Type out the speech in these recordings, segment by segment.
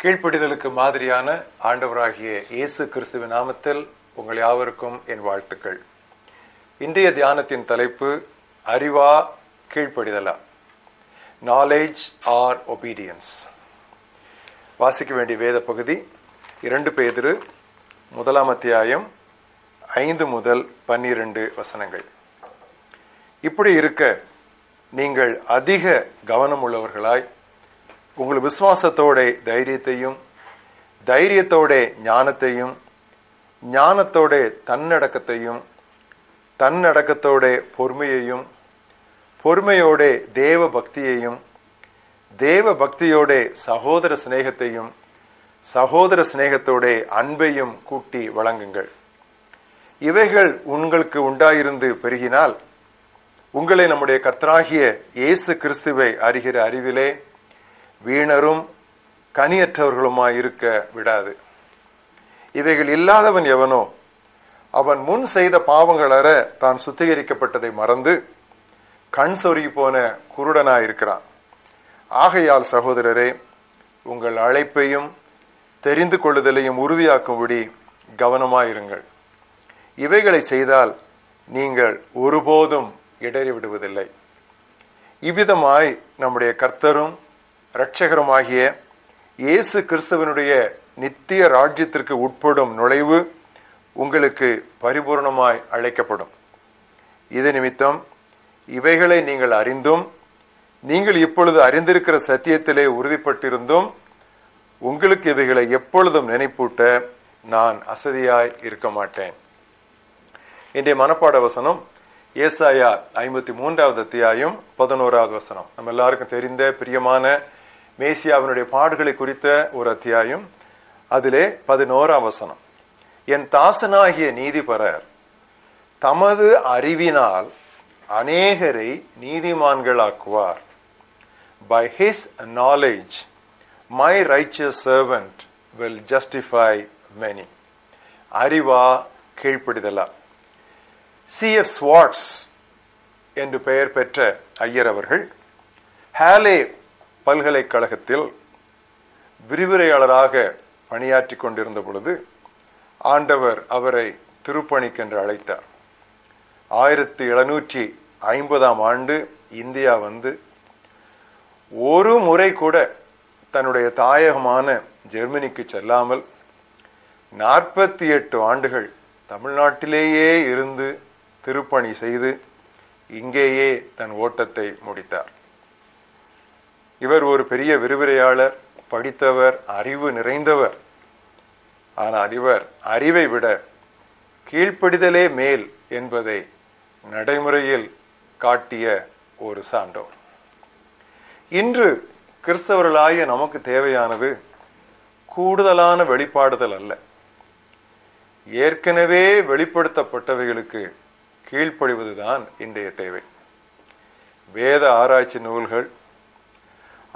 கீழ்ப்படிதலுக்கு மாதிரியான ஆண்டவராகிய இயேசு கிறிஸ்துவின் நாமத்தில் உங்கள் யாவருக்கும் என் வாழ்த்துக்கள். இன்றைய தியானத்தின் தலைப்பு அறிவா கீழ்ப்படிதலா? நாலேஜ் ஆர் ஒபீடியன்ஸ் வாசிக்க வேண்டிய வேத பகுதி இரண்டு பேதிரு முதலாம் அத்தியாயம் ஐந்து முதல் பன்னிரண்டு வசனங்கள். இப்படி இருக்க நீங்கள் அதிக கவனம் உள்ளவர்களாய் உங்கள் விசுவாசத்தோட தைரியத்தையும் தைரியத்தோட ஞானத்தையும் ஞானத்தோட தன்னடக்கத்தையும் தன்னடக்கத்தோட பொறுமையையும் பொறுமையோட தேவ பக்தியையும் தேவ பக்தியோட சகோதர சிநேகத்தையும் சகோதர சிநேகத்தோட அன்பையும் கூட்டி வழங்குங்கள். இவைகள் உங்களுக்கு உண்டாயிருந்து பெருகினால் உங்களை நம்முடைய கர்த்தராகிய இயேசு கிறிஸ்துவை அறிகிற அறிவிலே வீணரும் கனியற்றவர்களுமாய் இருக்க விடாது. இவைகள் இல்லாதவன் எவனோ அவன் முன் செய்த பாவங்கள் அற தான் சுத்திகரிக்கப்பட்டதை மறந்து கண் சொருகி போன குருடனாய் இருக்கிறான் ஆகையால் சகோதரரே உங்கள் அழைப்பையும் தெரிந்து கொள்ளுதலையும் உறுதியாக்கும்படி கவனமாயிருங்கள். இவைகளை செய்தால் நீங்கள் ஒருபோதும் இடறிவிடுவதில்லை. இவ்விதமாய் நம்முடைய கர்த்தரும் இரட்சகருமாகிய இயேசு கிறிஸ்துவனுடைய நித்திய ராஜ்யத்திற்கு உட்படும் நுழைவு உங்களுக்கு பரிபூர்ணமாய் அழைக்கப்படும். இது நிமித்தம் இவைகளை நீங்கள் அறிந்தும் நீங்கள் இப்பொழுது அறிந்திருக்கிற சத்தியத்திலே உறுதிப்பட்டிருந்தும் உங்களுக்கு இவைகளை எப்பொழுதும் நினைப்பூட்ட நான் அசதியாய் இருக்க மாட்டேன். இன்றைய மனப்பாட வசனம் ஏசாயா ஐம்பத்தி மூன்றாவது அத்தியாயம் பதினோராவது வசனம். நம்ம எல்லாருக்கும் தெரிந்த பிரியமான மேசியாவினுடைய பாடுகளை குறித்த ஒரு அத்தியாயம். அதிலே பதினோரா வசனம். என் தாசனாகிய நீதிபரர் தமது அறிவினால் அநேகரை நீதிமான்களாக்குவார். By his knowledge my righteous servant will justify many அறிவா கீழ்ப்பிடிதலா. சி எஃப் ஸ்வாட்ஸ் என்று பெயர் பெற்ற ஐயர் அவர்கள் ஹேலே பல்கலைக்கழகத்தில் விரிவுரையாளராக பணியாற்றி கொண்டிருந்த பொழுது ஆண்டவர் அவரை திருப்பணிக்கென்று அழைத்தார். ஆயிரத்தி எழுநூற்றி ஐம்பதாம் ஆண்டு இந்தியா வந்து ஒரு முறை கூட தன்னுடைய தாயகமான ஜெர்மனிக்கு செல்லாமல் நாற்பத்தி எட்டு ஆண்டுகள் தமிழ்நாட்டிலேயே இருந்து திருப்பணி செய்து இங்கேயே தன் ஓட்டத்தை முடித்தார். இவர் ஒரு பெரிய விரிவுரையாளர் படித்தவர் அறிவு நிறைந்தவர். ஆனால் இவர் அறிவை விட கீழ்ப்படிதலே மேல் என்பதை நடைமுறையில் காட்டிய ஒரு சான்றோர். இன்று கிறிஸ்தவர்களாய நமக்கு தேவையானது கூடுதலான வெளிப்பாடுதல் அல்ல. ஏற்கனவே வெளிப்படுத்தப்பட்டவைகளுக்கு கீழ்ப்படிவதுதான் இன்றைய தேவை. வேத ஆராய்ச்சி நூல்கள்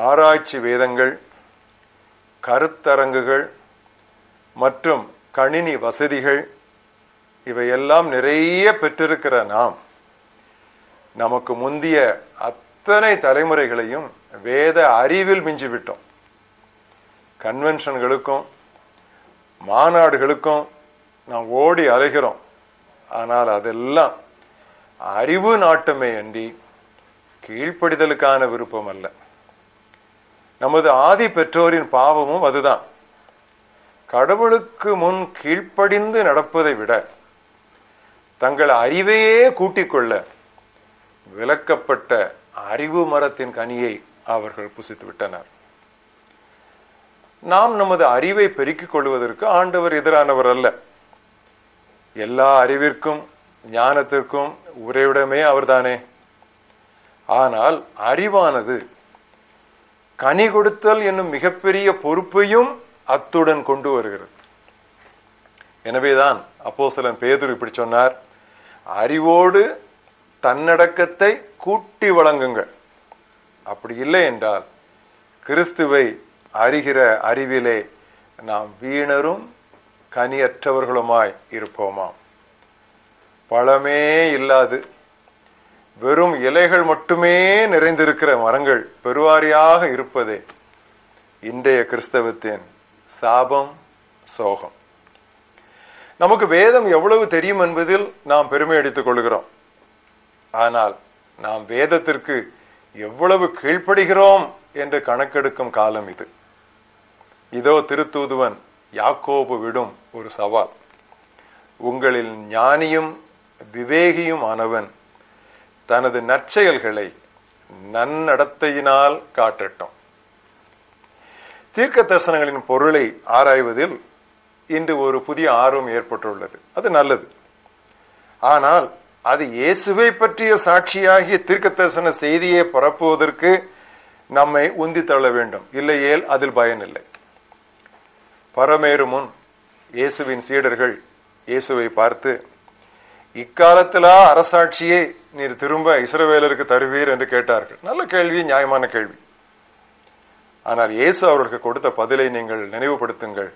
ஆராய்ச்சி வேதங்கள் கருத்தரங்குகள் மற்றும் கணினி வசதிகள் இவையெல்லாம் நிறைய பெற்றிருக்கிற நாம். நமக்கு முந்திய அத்தனை தலைமுறைகளையும் வேத அறிவில் மிஞ்சிவிட்டோம் கன்வென்ஷன்களுக்கும் மாநாடுகளுக்கும் நாம் ஓடி அலைகிறோம். ஆனால் அதெல்லாம் அறிவு நாட்டமே அன்றி கீழ்ப்படிதலுக்கான விருப்பம் அல்ல நமது ஆதி பெற்றோரின் பாவமும் அதுதான். கடவுளுக்கு முன் கீழ்ப்படிந்து நடப்பதை விட தங்கள் அறிவையே கூட்டிக் கொள்ள விலக்கப்பட்ட அறிவு மரத்தின் கனியை அவர்கள் புசித்து விட்டனர். நாம் நமது அறிவை பெருக்கிக் கொள்வதற்கு ஆண்டவர் எதிரானவர் அல்ல. எல்லா அறிவிற்கும் ஞானத்திற்கும் உறைவிடமே அவர்தானே. ஆனால் அறிவானது கனி கொடுத்தல் என்னும் மிகப்பெரிய பொறுப்பையும் அத்துடன் கொண்டு வருகிறது. எனவேதான் அப்போ சிலன் பேதர் இப்படி சொன்னார். அறிவோடு தன்னடக்கத்தை கூட்டி வழங்குங்கள். அப்படி இல்லை என்றால் கிறிஸ்துவை அறிகிற அறிவிலே நாம் வீணரும் கனியற்றவர்களுமாய் இருப்போமாம். பழமே இல்லாது வெறும் இலைகள் மட்டுமே நிறைந்திருக்கிற மரங்கள் பெருவாரியாக இருப்பதே இன்றைய கிறிஸ்தவத்தின் சாபம் சோகம். நமக்கு வேதம் எவ்வளவு தெரியும் என்பதில் நாம் பெருமை அடித்துக் கொள்கிறோம். ஆனால் நாம் வேதத்திற்கு எவ்வளவு கீழ்ப்படுகிறோம் என்று கணக்கெடுக்கும் காலம் இது. இதோ திருத்தூதுவன் யாக்கோபு விடும் ஒரு சவால். உங்களில் ஞானியும் விவேகியும் ஆனவன் தனது நற்செயல்களை நன்னடத்தையினால் காட்டட்டும். தீர்க்க தரிசனங்களின் பொருளை ஆராய்வதில் இன்று ஒரு புதிய ஆர்வம் ஏற்பட்டுள்ளது. அது நல்லது. ஆனால் அது இயேசுவை பற்றிய சாட்சியாகிய தீர்க்க தரிசன செய்தியை பரப்புவதற்கு நம்மை உந்தி தள்ள வேண்டும். இல்லையேல் அதில் பயனில்லை. பரமேறு முன் இயேசுவின் சீடர்கள் இயேசுவை பார்த்து இக்காலத்திலா அரசாட்சியை நீர் திரும்ப இஸ்ரவேலருக்கு தருவீர் என்று கேட்டார்கள். நல்ல கேள்வி நியாயமான கேள்வி. ஆனால் இயேசு அவர்களுக்கு கொடுத்த பதிலை நீங்கள் நினைவுபடுத்துங்கள்.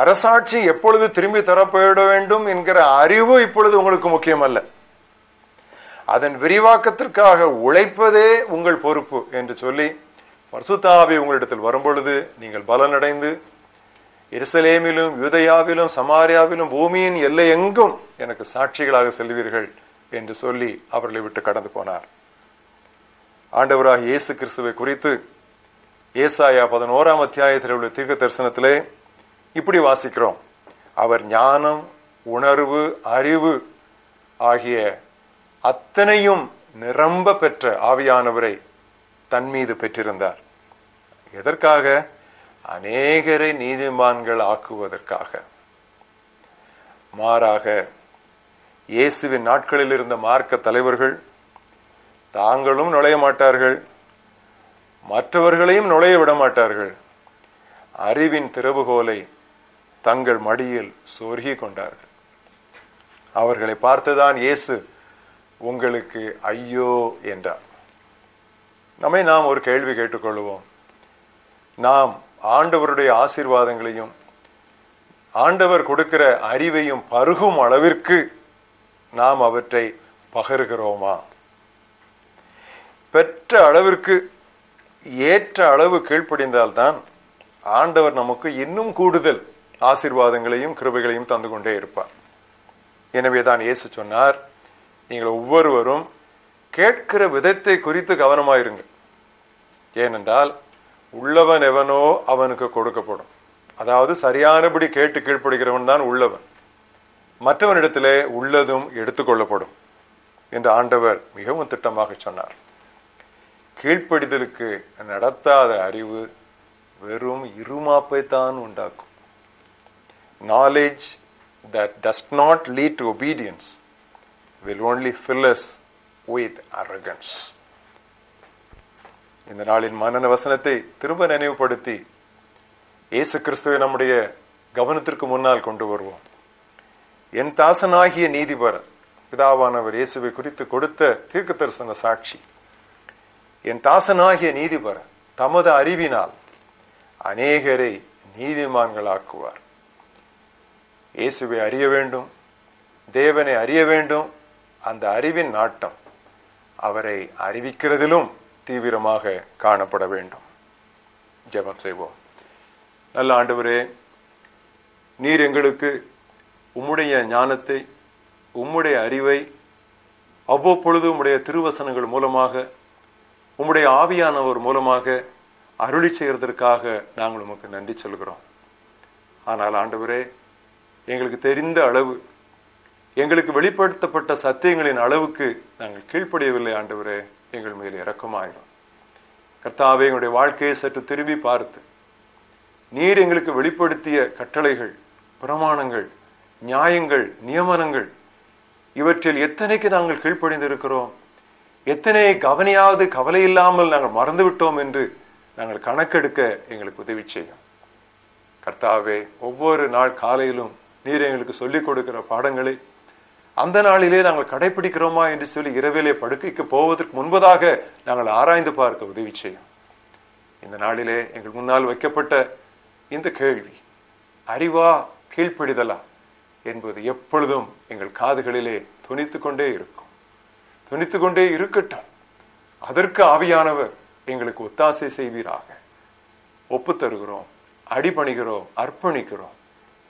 அரசாட்சி எப்பொழுது திரும்பி தரப்பட வேண்டும் என்கிற அறிவு இப்பொழுது உங்களுக்கு முக்கியம் அல்ல அதன் விரிவாக்கத்திற்காக உழைப்பதே உங்கள் பொறுப்பு என்று சொல்லி பர்சுத்தாவி உங்களிடத்தில் வரும்பொழுது நீங்கள் பலனடைந்து எருசலேமிலும் யூதயாவிலும் சமாரியாவிலும் பூமியின் எல்லை எங்கும் எனக்கு சாட்சிகளாக செல்வீர்கள் என்று சொல்லி அவர்களை விட்டு கடந்து போனார். ஆண்டவராக இயேசு கிறிஸ்துவை குறித்து ஏசாயா பதினோராம் அத்தியாயத்தில் உள்ள தீர்க்க தரிசனத்திலே இப்படி வாசிக்கிறோம். அவர் ஞானம் உணர்வு அறிவு ஆகிய அத்தனையும் நிரம்ப பெற்ற ஆவியானவரை தன் மீது பெற்றிருந்தார். எதற்காக? அநேகரை நீதிமான்கள் ஆக்குவதற்காக. மாறாக இயேசுவின் நாட்களில் இருந்த மார்க்க தலைவர்கள் தாங்களும் நுழைய மாட்டார்கள் மற்றவர்களையும் நுழைய விட மாட்டார்கள். அறிவின் திறவுகோலை தங்கள் மடியில் சொருகி கொண்டார்கள். அவர்களை பார்த்துதான் இயேசு உங்களுக்கு ஐயோ என்றார். நம்மை நாம் ஒரு கேள்வி கேட்டுக்கொள்வோம். நாம் ஆண்டவருடைய ஆசீர்வாதங்களையும் ஆண்டவர் கொடுக்கிற அறிவையும் பருகும் அளவிற்கு நாம் அவற்றை பகருகிறோமா? பெற்ற அளவிற்கு ஏற்ற அளவு கீழ்ப்படிந்தால்தான் ஆண்டவர் நமக்கு இன்னும் கூடுதல் ஆசீர்வாதங்களையும் கிருபைகளையும் தந்து கொண்டே இருப்பார். எனவே தான் இயேசு சொன்னார் நீங்கள் ஒவ்வொருவரும் கேட்கிற விதத்தை குறித்து கவனமாயிருங்கள். ஏனென்றால் உள்ளவன் எவனோ அவனுக்கு கொடுக்கப்படும். அதாவது சரியானபடி கேட்டு கீழ்ப்படுகிறவன் தான் உள்ளவன். மற்றவனிடத்திலே உள்ளதும் எடுத்துக்கொள்ளப்படும் என்று ஆண்டவர் மிகவும் திட்டமாக சொன்னார். கீழ்ப்படிதலுக்கு நடத்தாத அறிவு வெறும் இருமாப்பை தான் உண்டாக்கும் knowledge that does not lead to obedience will only fill us with arrogance இந்த நாளின் மனன வசனத்தை திரும்ப நினைவுபடுத்தி இயேசு கிறிஸ்துவை நம்முடைய கவனத்திற்கு முன்னால் கொண்டு வருவோம். என் தாசனாகிய நீதிபர் பிதாவானவர் இயேசுவை குறித்து கொடுத்த தீர்க்க தரிசன சாட்சி. என் தாசனாகிய நீதிபர் தமது அறிவினால் அநேகரை நீதிமான்களாக்குவார். இயேசுவை அறிய வேண்டும் தேவனை அறிய வேண்டும். அந்த அறிவின் நாட்டம் அவரை அறிவிக்கிறதிலும் தீவிரமாக காணப்பட வேண்டும். ஜெபம் செய்வோம். நல்ல ஆண்டவரே நீர் எங்களுக்கு உம்முடைய ஞானத்தை உம்முடைய அறிவை அவ்வப்பொழுது உம்முடைய திருவசனங்கள் மூலமாக உம்முடைய ஆவியானவர் மூலமாக அருளி செய்கிறதற்காக நாங்கள் உமக்கு நன்றி சொல்கிறோம். ஆனால் ஆண்டவரே எங்களுக்கு தெரிந்த அளவு எங்களுக்கு வெளிப்படுத்தப்பட்ட சத்தியங்களின் அளவுக்கு நாங்கள் கீழ்ப்படியவில்லை ஆண்டவரே. எங்கள் மேல் இறக்கமாயிரும் கர்த்தாவே எங்களுடைய வாழ்க்கையை சற்று திரும்பி பார்த்து நீர் எங்களுக்கு வெளிப்படுத்திய கட்டளைகள் பிரமாணங்கள் நியாயங்கள் நியமனங்கள் இவற்றில் எத்தனைக்கு நாங்கள் கீழ்ப்படிந்திருக்கிறோம்? எத்தனை கவனையாவது கவலை இல்லாமல் நாங்கள் மறந்துவிட்டோம் என்று நாங்கள் கணக்கெடுக்க எங்களுக்கு உதவி செய்யும். கர்த்தாவே ஒவ்வொரு நாள் காலையிலும் நீர் எங்களுக்கு சொல்லிக் கொடுக்கிற பாடங்களை அந்த நாளிலே நாங்கள் கடைபிடிக்கிறோமா என்று சொல்லி இரவிலே படுக்கைக்கு போவதற்கு முன்பதாக நாங்கள் ஆராய்ந்து பார்க்க உதவி செய்யும் இந்த நாளிலே எங்கள் முன்னால் வைக்கப்பட்ட இந்த கேள்வி அறிவா கீழ்ப்பிடிதலா என்பது எப்பொழுதும் எங்கள் காதுகளிலே துணித்துக்கொண்டே இருக்கும். துணித்துக்கொண்டே இருக்கட்டும். அதற்கு ஆவியானவர் எங்களுக்கு ஒத்தாசை செய்வீராக. ஒப்பு தருகிறோம் அடிபணிகிறோம் அர்ப்பணிக்கிறோம்.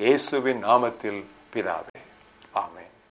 இயேசுவின் நாமத்தில் பிதாவே.